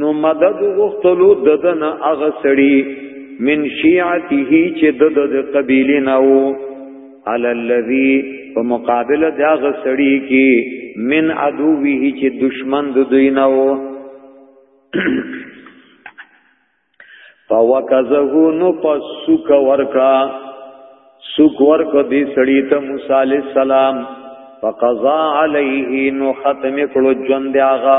نو مدد غختلو ددن اغه سړی من شیعته چې د د قبیله ناو علی الذی په مقابله د اغه سړی کې من عدوه چې دشمن د دوی ناو فوکزه نو پس سوک ورکا سوک ورک دی سړی ته موسی علی السلام فقضا علیه نو ختم کړو ژوند هغه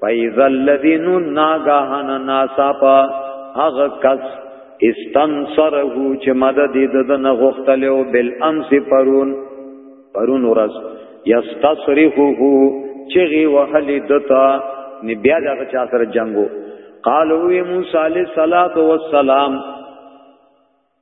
فیض الذین ناگاهن ناساپا اغ کس استنصره چې مدد د دن غختلو بل امس پرون پرون ورځ یستصرفه چغي وهل دتا نی بیا دغه چا سره جنگو قالو موسی علیہ الصلوۃ والسلام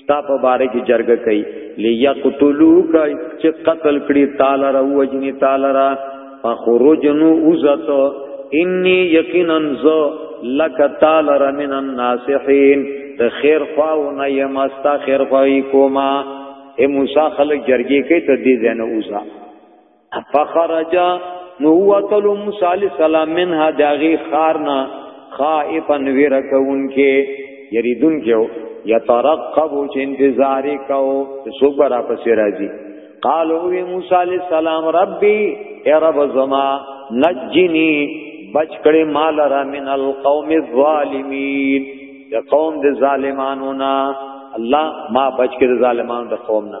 ستا په باره کې جرګه کوي ليقتلوک چې قتل کړي تعالی را وجني تعالی را فخرجنو عزت انی یقینا ز لک تعالی را من الناصحین ته خیر خواو نه یم استا خیر خوای کوما اے موسی خلق جرګه کوي ته دې زنه اوسه فخرج نو وتل موسی علی السلام منها داغي خارنا خائفا ورکون کې یریدون کې یترقب چې انتظار کو څوک برا پسې راځي قالو وی موسی علی السلام ربي اے رب زما نجنی بچ کړي مال را من القوم الظالمین د قوم د ظالمانو نه الله ما بچ کړي ظالمانو د قوم نه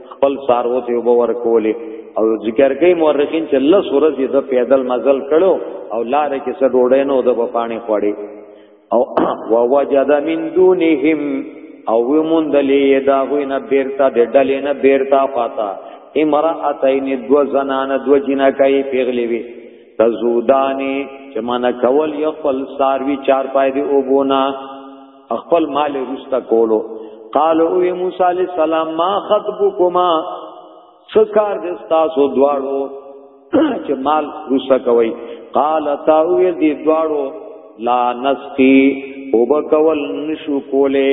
خپل سارو ته وب ورکولې او ذکر کوي مورخین چې الله سورز یې د پیدل مزل کړو او لارې کې څه ډوډۍ نو د بپانی خوړې او ووجد من دونهم او ومندلې دا غوینه بیرته د ډلې نه بیرته فاتا امراتین دو زنان دو جنکای پیغلی وی تزودانی چې من کول یو خپل ساروی چار پای دی او بونا خپل مال رستا کولو قالو وی موسی علی السلام ما خطبکما سکار د تاسو دواړو چې مال رستا کوي قال تا وی دی دواړو لا نسقي وبکول نشو کوله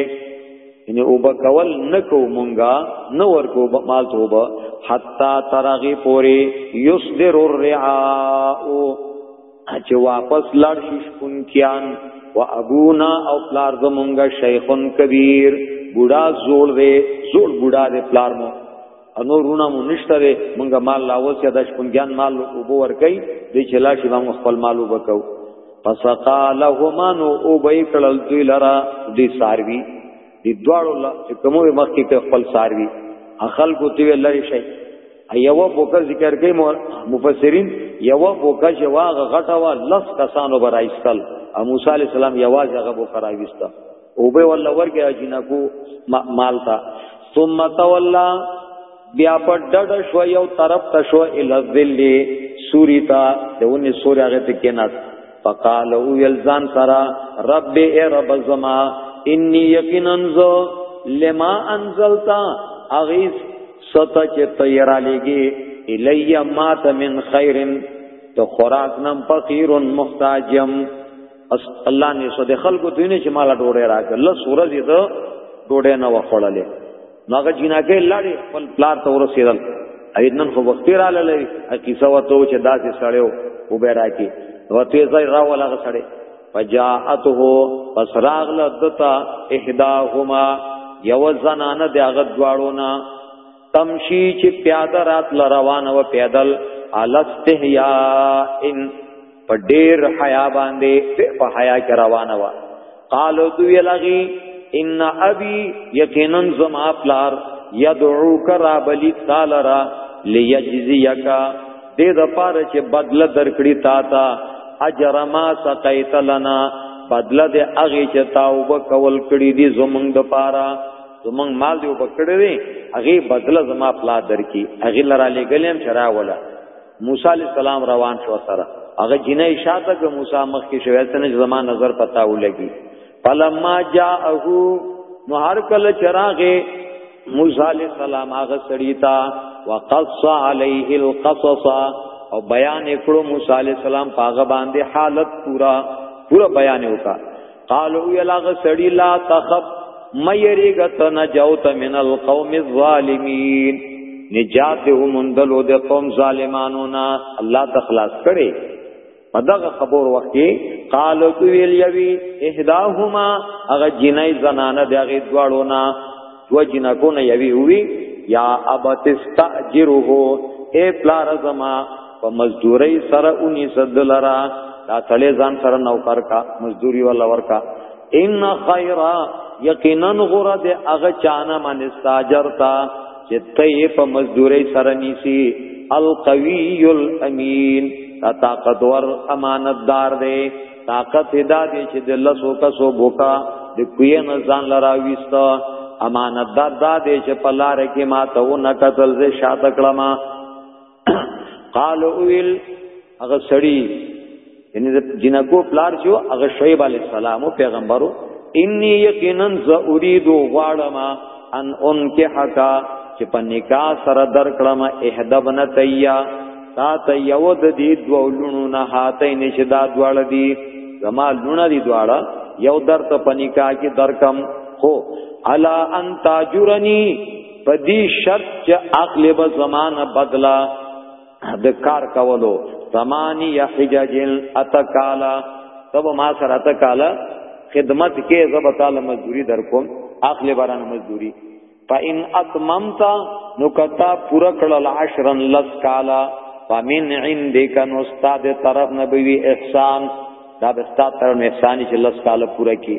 یعنی او بکول نکو مونږه نو ورکو مال توبه حتا ترغی پوری یصدر الرعاء چې واپس لړ شون کیان و ابونا او پلار زمونږه شیخون کبیر بوډا زوړ دی زوړ بوډا دی پلار مو انو رونا مو نشته دی مونږه مال لاوس یا د شپون جان مال او بو ور کوي د چلا شی مو خپل مالو وکاو پس قالهما نو او بیکل دوی لرا دی ساروی دی دواړو لا چې کومو مخکې ته خپل ساروي اخل کو تی لری شي ایو بوکا ذکر کوي مفسرین یو بوکا چې واغه غټه وا لس کسانو برایستل او موسی علی السلام یواز هغه بوکا راويستا او به ول ورګه جنکو مال تا ثم تولا بیا په ډډ شو یو طرف ته شو ال ذل سوریتا دونه سوري هغه ته کېناست فقال او یلزان سرا رب ای رب زما انی یقینا ذو لما انزلتا اغیث ستا چې تیرا لګي الی مات من خیر تو خوراک نم فقیر محتاجم اس الله نه سو د خلکو دینه چې مال ډوړې راکړه لس ورځې ته ډوړې نه وخړلې نو هغه جناکه لاړې خپل پلار ته ورسېدل اېدنن خو وخت را للی کیسه وته چې داسې سړیو وبېرا کې نو ته ځای را ولا هغه سړی فجاءته پس راغله دتا احداهما یو زنانه د هغه دواړو نه تمشي چې پیاده رات لروانه و پیدل علستهیا ان په ډیر حیا باندې په حیا کې روانه و قالو دوی لغی ان ابي یقینا زما پلار يدعوك رابلی تعالی را ليجزيك دې د پاره چې بدله درکړي تا تا اجر ما سقيت لنا بدله دې اغه چې تاوب کول کړي دي زمونږ د پاره زمونږ مال دې وبکړي دي اغه بدله زما پلا درکې اغه لرا لګلم شراوله موسی علی السلام روان شو سره هغه جنې شاته د موسی مخ کې شوې ته نه زما نظر پتا ولګي فلما جاءه نو هر کله چراغه موسی علی السلام هغه سړی تا وقص عليه القصص او بیان کړو موسی علی السلام پاغه باندې حالت پورا پورا بیان وکړه قالو یلاغ سړی لا تخف مېریګت نجوت من القوم الظالمین نجات ومندلو د قوم ظالمانو نا الله تخلاص کړي پدغه خبر وخت قالو ویل یوی احداهما هغه جنای زنانه دغه دواړو نا دو جنکو نه یوی وی یا ابتستاجره اے پلار زما په مزدوري سره اونې صدلرا دا تړې ځان سره نوکر کا مزدوري ولا ورکا ان خیرا یقینا غره د هغه چانه من استاجرتا چې ته په مزدوري سره نیسی القوی الامین دا طاقتور امانتدار دی طاقت دا دی چې د لسو کسو بوکا د کوی نه ځان لرا وستا امانتدار دا دی چې په لار کې ما ته و نه قتل زه شاته کړم قال اویل هغه سړی یعنی د جنکو پلار شو هغه شعیب علی السلام او پیغمبرو انی یقینا ز اريد غواړم ان ان کې حقا چې په نکاح سره درکړم اهدبن تیا تا ته یو د دې دوه لونو نه هاته نشه دا دواړه دي زما لونه دي دواړه یو درته په نکاح کې درکم خو الا ان تاجرنی په دې شرط چې عقل به زمانہ بدلا د کار کولو زمانی یا حجاجل اتکالا تب ما سره اتکالا خدمت کې زب تعالی مزدوری در کوم عقل باران مزدوری فإن اتممت نو کتا پورا کړل عشرن لس کالا فمن عندك نو استاد طرف نبوي احسان دا بستا تر احسان چې لس کالا پورا کی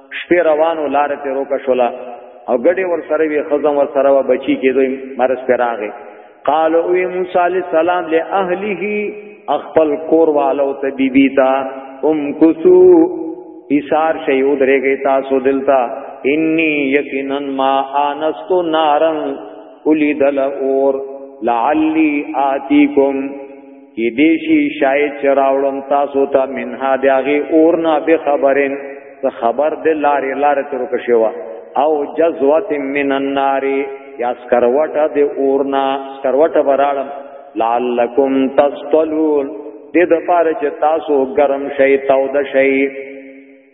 شپې روانو لار ته روکه شولا او ګډي ور سره وی خزم ور سره و بچی کېدوی مرز پر راغې قال او موسی علی السلام له اهله خپل کور والو ته بیبی تا ام کوسو ایثار شی او درېږي تاسو دلتا انی یقینا ما انست نارن الیدل اور لعلی آتیکم کې دې شي شاید چې راوړم تاسو ته منها د هغې اور نه به خبرین څه خبر د لارې لارې تر کې شوه او جزوت من النار یا سکروټه د اور نه سکروټه براړم لعلکم تسطلون دې د پاره چې تاسو ګرم شئ تاو د شئ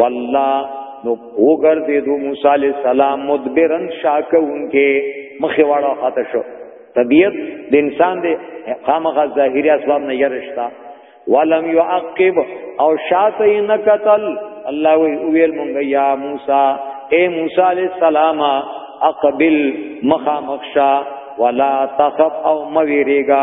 والله نو وګرځیدو موسی علی السلام مدبرن شاکونکې مخې واړه خاطه شو طبیعت د انسان د خامغه ظاهری اسباب نه یرشتا ولم يعقب او شاته نه قتل الله وی ویل مونږ یا موسی اے موسی علیہ السلام اقبل مخامخشا ولا تخف او مویریگا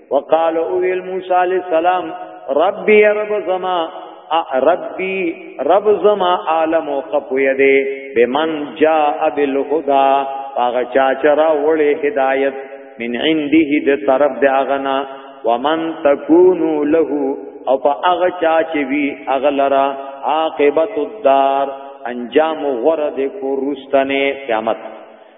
وقال اویل موسی علی السلام ربی رب زما ربی رب زما عالم او خپوی دی بمن جاء بالهدى هغه چا چرا وړي هدایت من عنده د طرف د اغنا ومن تکونو له او په هغه چا چې وی هغه لرا عاقبت الدار انجام غره د کو رستنه قیامت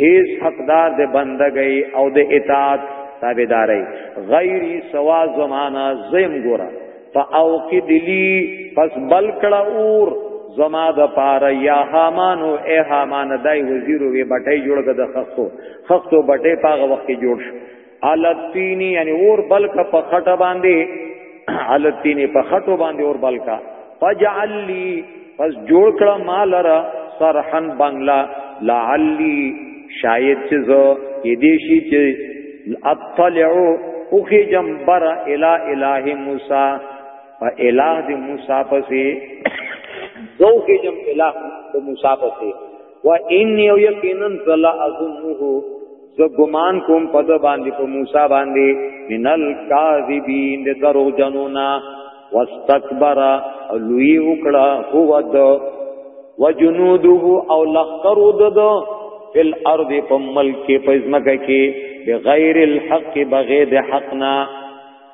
هیڅ حقدار د بندګۍ او د اطاعت تابعداري غیری سوا زمانہ زم ګورا فاوقد لی پس بل کړه اور زما د پار یا حمانو اے حمان دای وزیر وی بټی جوړګه د خخو خخو بټی پاغه وخت جوړ شو التینی یعنی اور بلک په خټه باندې التینی په خټو باندې اور بلکا فجعل لی پس جوړ کړه مال را سرحن بنگلا لعلی شاید چې زه کې دې شي چې اطلعو او کې جنبر الی الہ موسی و الہ د موسی پسې زو کې جم الہ د موسی پسې و ان یو یقینا صلا اظنه زه ګمان کوم په د باندې په موسی باندې منل کاذبین د درو جنونا واستكبر او لوی وکړه هو د وجنوده او لخر د فل ارض په ملک په ځمکه کې بغیر الحق بغیر حقنا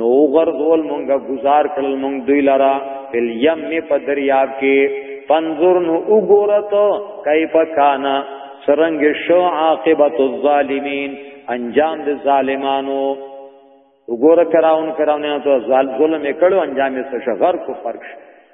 نو غرزول مونږه گزار کړل مونږ دوی لرا فل یم په دریاب کې پنځور نو وګورت کیف کانا سرنګ شو عاقبت الظالمین انجام د ظالمانو وګوره کراون کراونه ته ظالم ظلم کړو انجام یې څه غر کو فرق شو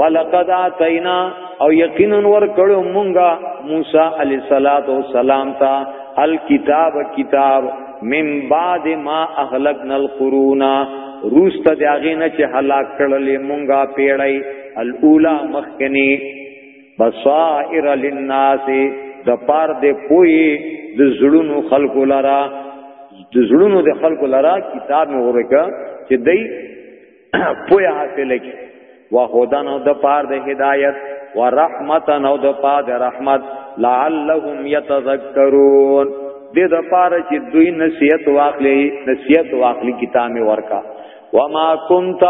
ولقد اتینا او یقینا ور کړو مونږه موسی علی صلوات و سلام تا الکتاب کتاب من بعد ما اهلکنا القرون روست د هغه نه چې هلاک کړلې مونږه پیړی الاولا مخکنی بصائر للناس د پار د پوی د زړونو خلقو لرا د زړونو د خلقو لرا کتاب مې ورکا چې دای پویا حاصل کی وهدن او د پار د هدایت ورحمتا او د پار د رحمت لعلهم يتذكرون دې د پار چې دوی نصیحت واخلي نصیحت واخلي کتابه ورکا وما كنت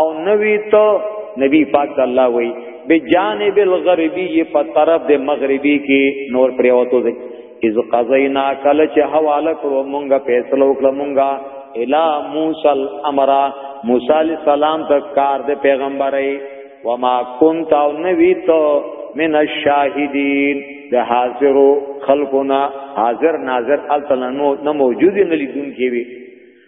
او نوی تو نبی پاک الله وای بجانب الغربی په طرف د مغربی کې نور پریوتو ځای اذ قضینا کل چې حواله کړو مونږه فیصله وکړه مونږه الا موسی الامر موسی علی السلام ته کار د پیغمبري وما كنت او نوی تو من الشاهدین د حاضرو خلقنا حاضر ناظر التلنو نه موجود نه لیدون کی وی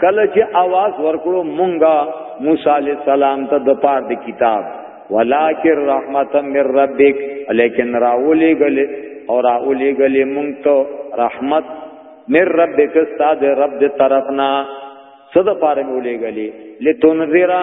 کله چې आवाज ورکړو مونږه موسی علی السلام ته د پاره د کتاب ولکن رحمتا من ربک لیکن راولی گلی اور راولی گلی مونږ ته رحمت من ربک استاد رب دې طرفنا صد پاره مولې گلی لتنذرا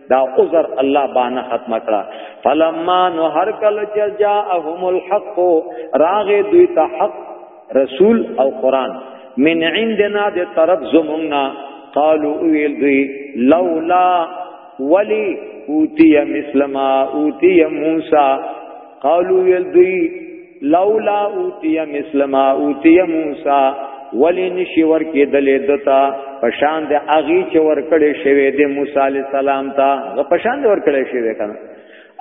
دا عذر الله باندې ختم کړه فلما نو هر کله چې جاءهم الحق راغه دوی ته حق رسول او قران من عندنا د طرف زمونږه قالو ویل دوی لولا ولی اوتی مثل ما اوتی موسی قالو ویل دوی لولا اوتی مثل ما اوتی موسی ولی نشی ورکی دلی دتا پشان د اغي چې ورکړې شوی د موسی علی السلام ته غ پشان د ورکړې شوی کنه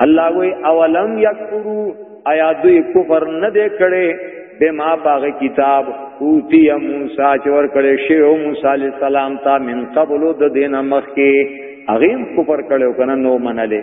الله وی اولم یکفرو آیا دوی کفر نه دی کړي به ما باغ کتاب اوتی موسی چې ورکړې شوی موسی علی السلام ته من قبل د دینه مخکې اغیم کفر کړو کنه نو منلې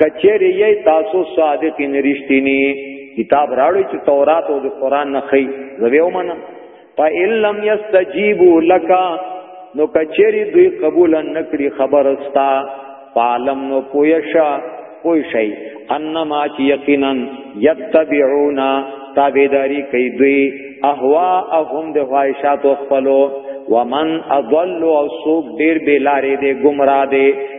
کچری یی تاسو صادق نرشتینی کتاب راړی چې تورات او قرآن نه خی زویو من فإن لم يستجيبوا لك نو کچری دوی قبول نکړي خبر استا پالم نو پویشا پوی شي انما چې یقینا یتبعون تابعداري کوي دوی اهوا اهم د خواهشات خپلو ومن اضل او سوق ډیر بیلارې دې گمراه دې